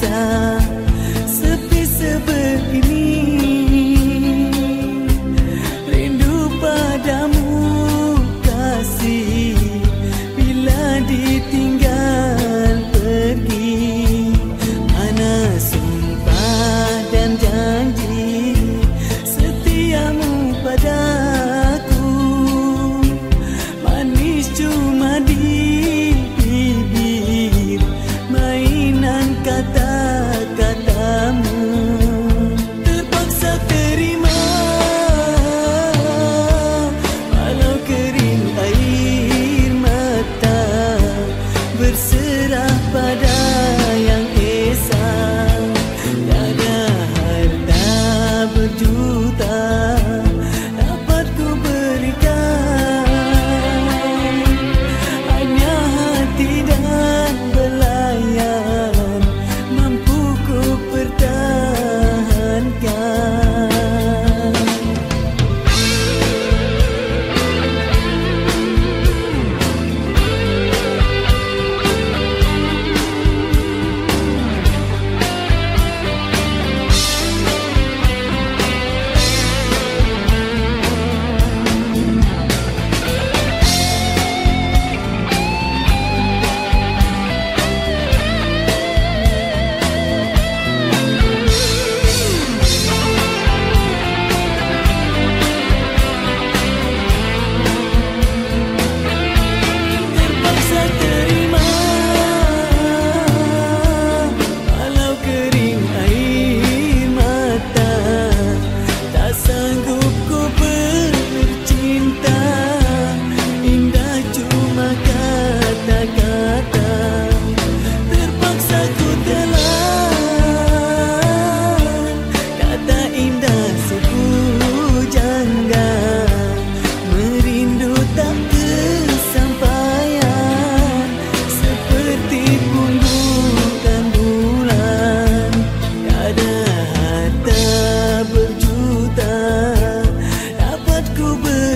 色。berserah pada